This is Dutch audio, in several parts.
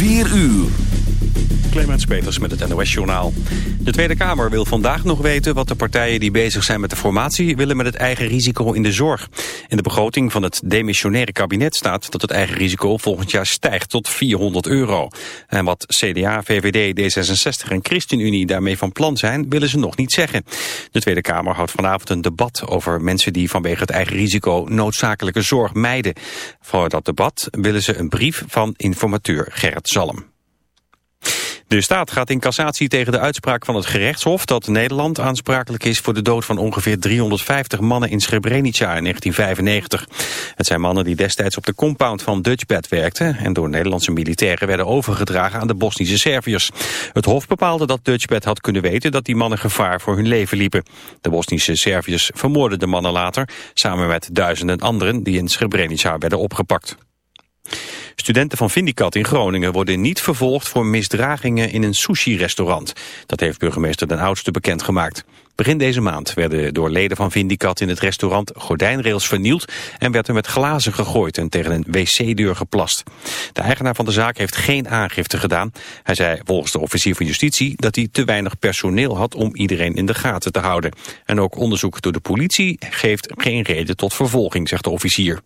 4 uur. Clemens Peters met het NOS-journaal. De Tweede Kamer wil vandaag nog weten wat de partijen die bezig zijn met de formatie willen met het eigen risico in de zorg. In de begroting van het demissionaire kabinet staat dat het eigen risico volgend jaar stijgt tot 400 euro. En wat CDA, VVD, D66 en ChristenUnie daarmee van plan zijn, willen ze nog niet zeggen. De Tweede Kamer houdt vanavond een debat over mensen die vanwege het eigen risico noodzakelijke zorg mijden. Voor dat debat willen ze een brief van informateur Gerrit Zalm. De staat gaat in cassatie tegen de uitspraak van het gerechtshof dat Nederland aansprakelijk is voor de dood van ongeveer 350 mannen in Srebrenica in 1995. Het zijn mannen die destijds op de compound van Dutchbed werkten en door Nederlandse militairen werden overgedragen aan de Bosnische Serviërs. Het hof bepaalde dat Dutchbed had kunnen weten dat die mannen gevaar voor hun leven liepen. De Bosnische Serviërs vermoorden de mannen later samen met duizenden anderen die in Srebrenica werden opgepakt. Studenten van Vindicat in Groningen worden niet vervolgd voor misdragingen in een sushi-restaurant. Dat heeft burgemeester Den Oudste bekendgemaakt. Begin deze maand werden door leden van Vindicat in het restaurant gordijnrails vernield en werd er met glazen gegooid en tegen een wc-deur geplast. De eigenaar van de zaak heeft geen aangifte gedaan. Hij zei volgens de officier van justitie dat hij te weinig personeel had om iedereen in de gaten te houden. En ook onderzoek door de politie geeft geen reden tot vervolging, zegt de officier.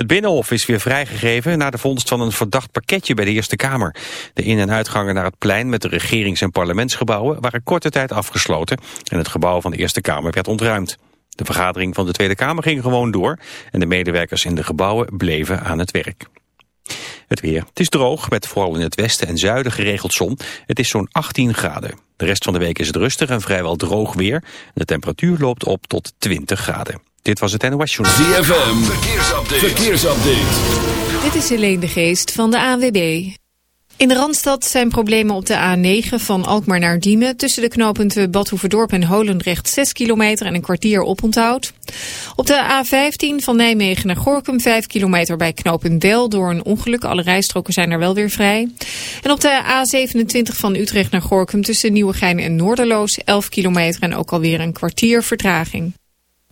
Het Binnenhof is weer vrijgegeven na de vondst van een verdacht pakketje bij de Eerste Kamer. De in- en uitgangen naar het plein met de regerings- en parlementsgebouwen waren korte tijd afgesloten en het gebouw van de Eerste Kamer werd ontruimd. De vergadering van de Tweede Kamer ging gewoon door en de medewerkers in de gebouwen bleven aan het werk. Het weer. Het is droog, met vooral in het westen en zuiden geregeld zon. Het is zo'n 18 graden. De rest van de week is het rustig en vrijwel droog weer. De temperatuur loopt op tot 20 graden. Dit was het NOS Journal. ZFM, verkeersupdate. verkeersupdate. Dit is Helene de Geest van de ANWB. In de Randstad zijn problemen op de A9 van Alkmaar naar Diemen... tussen de knooppunten Badhoevedorp en Holendrecht 6 kilometer en een kwartier oponthoud. Op de A15 van Nijmegen naar Gorkum 5 kilometer bij knooppunt Del... door een ongeluk, alle rijstroken zijn er wel weer vrij. En op de A27 van Utrecht naar Gorkum tussen Nieuwegein en Noorderloos 11 kilometer... en ook alweer een kwartier vertraging.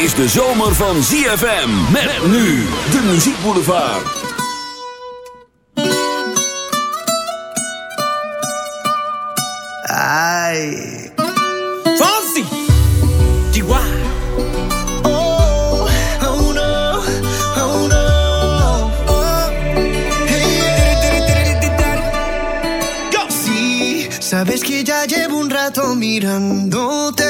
Is de zomer van ZFM. Met nu de muziekboulevard. Ay. Fonsi, Chihuahua. Oh, oh no, oh no. Oh. Sí, sabes que ya llevo un rato mirándote.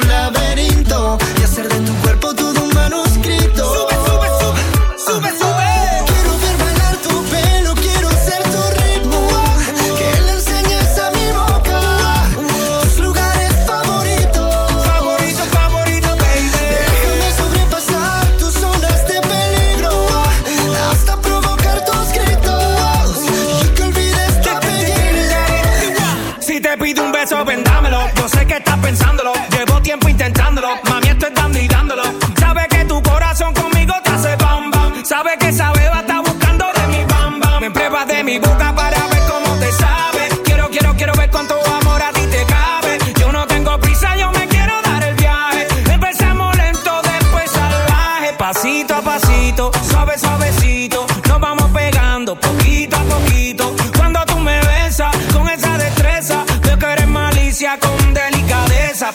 de mi boca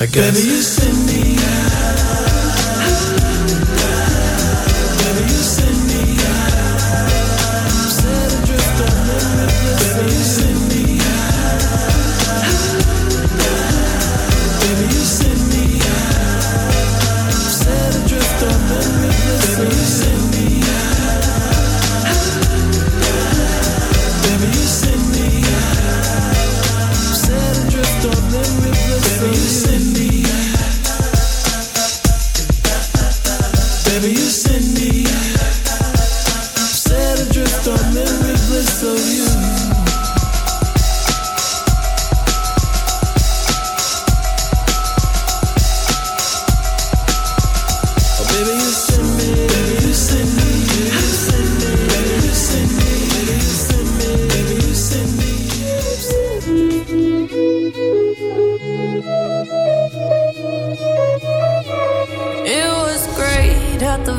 I guess. Baby, you send me out.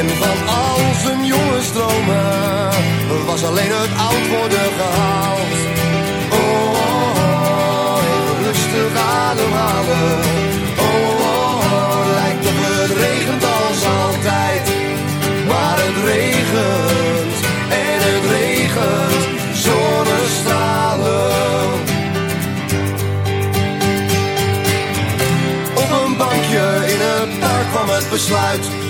En van al zijn jonge stromen was alleen het oud worden gehaald. Oh, oh, oh, rustig ademhalen. Oh, oh, oh, lijkt op het regent als altijd. Maar het regent en het regent zonnestralen. Op een bankje in het park kwam het besluit.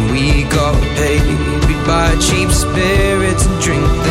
cheap spirits and drink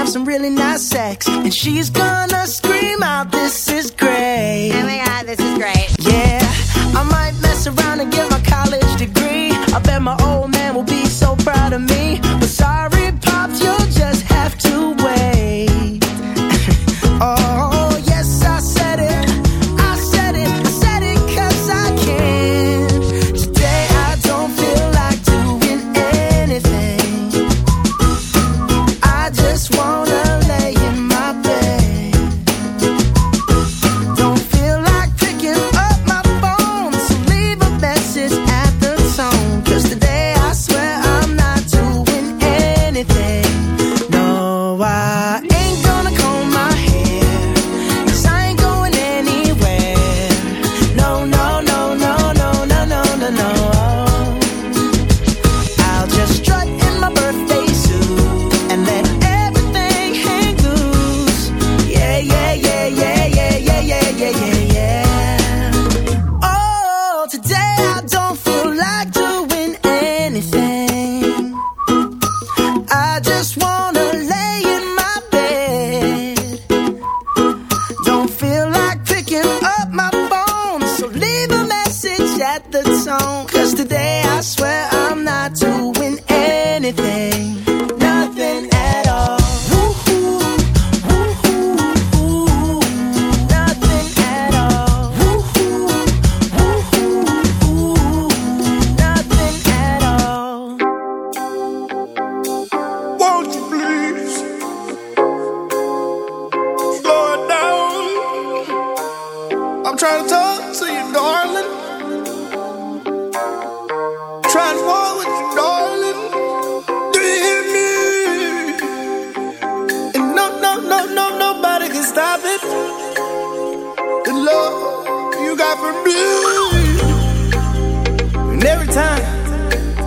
have some really nice sex. And she's gonna scream out, This is great. Oh my god, this is great. Yeah, I might And no, no, no, no, nobody can stop it. The love you got for me. And every time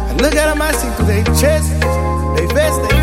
I look at them, I see through their chest, they vest, they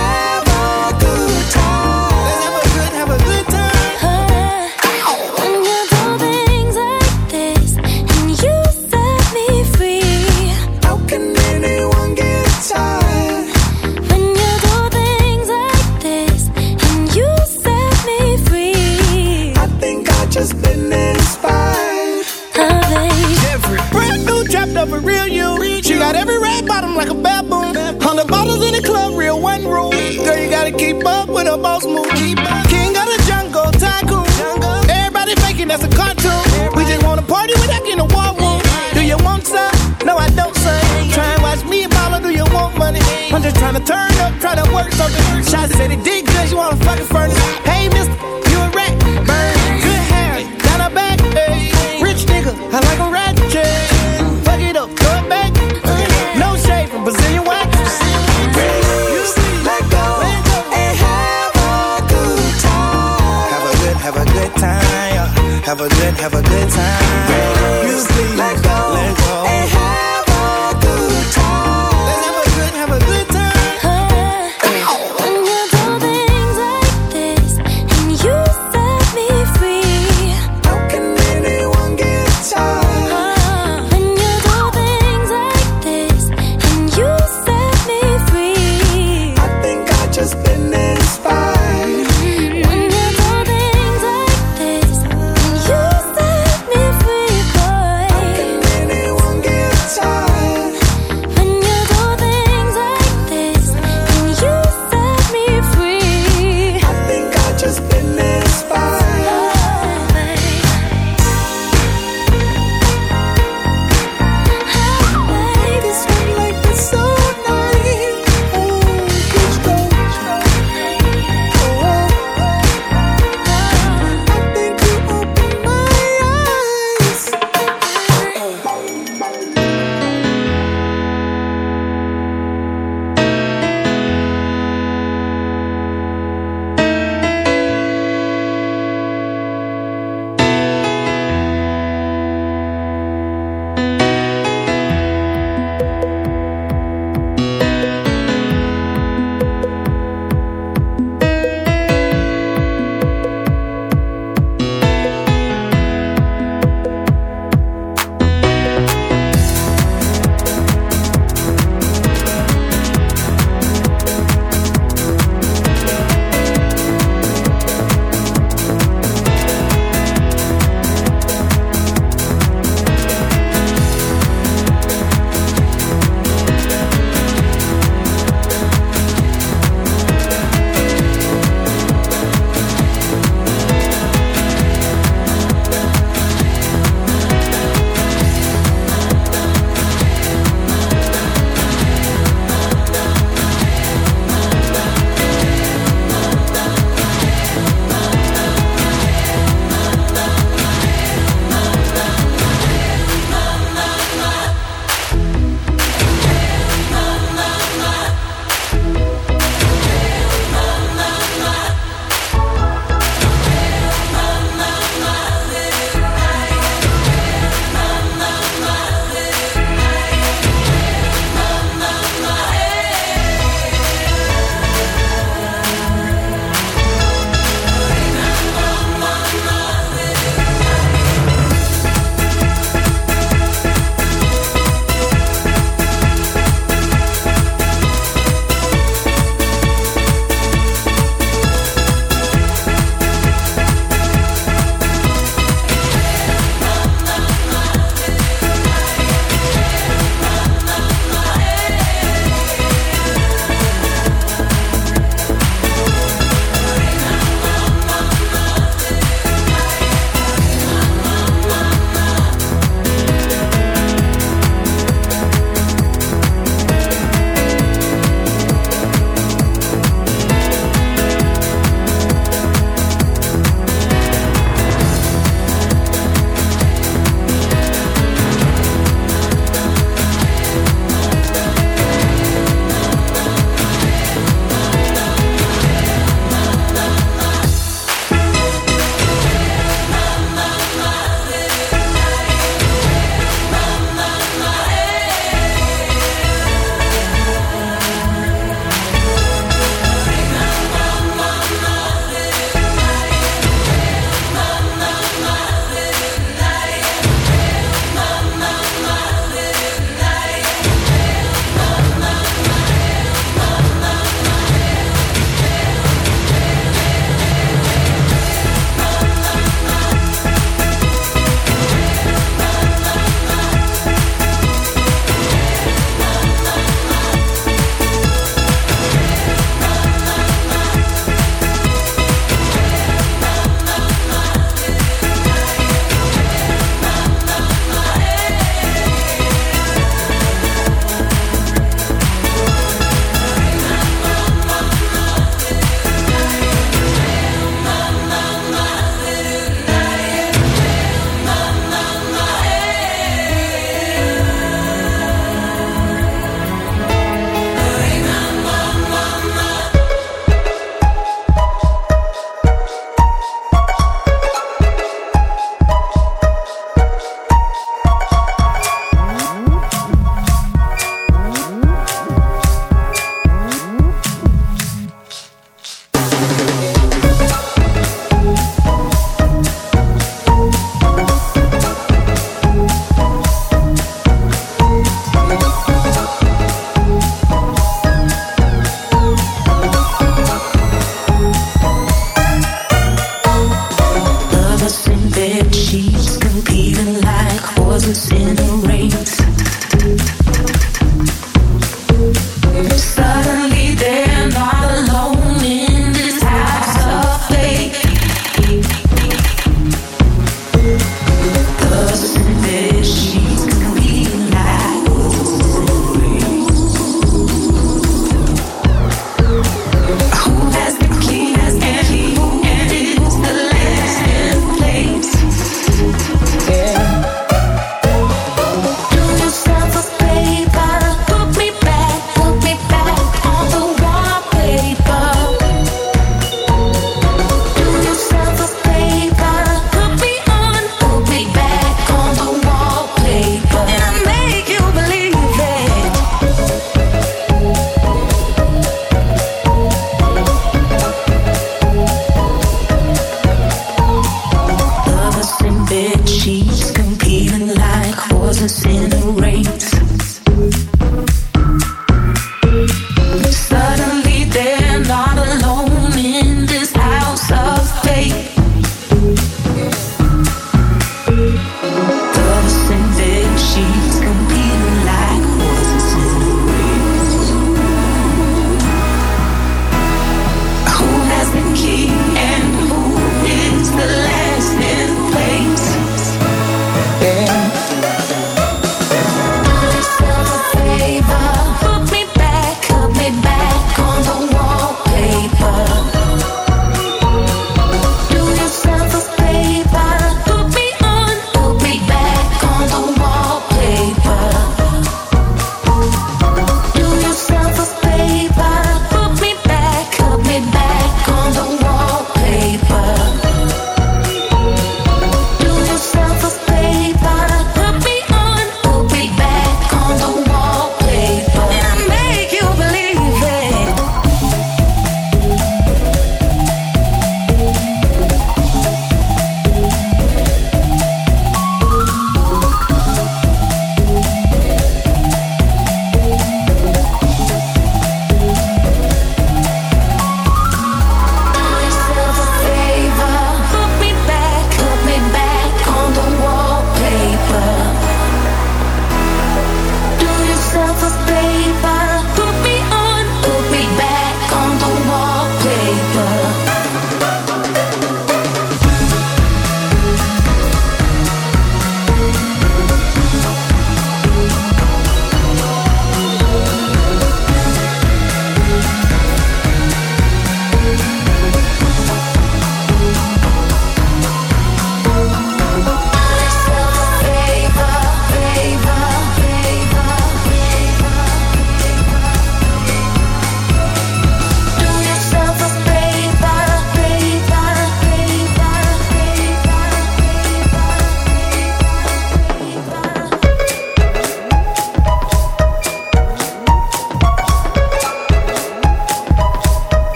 turn up, try to work something. Shots said it did good, you wanna fucking furnace.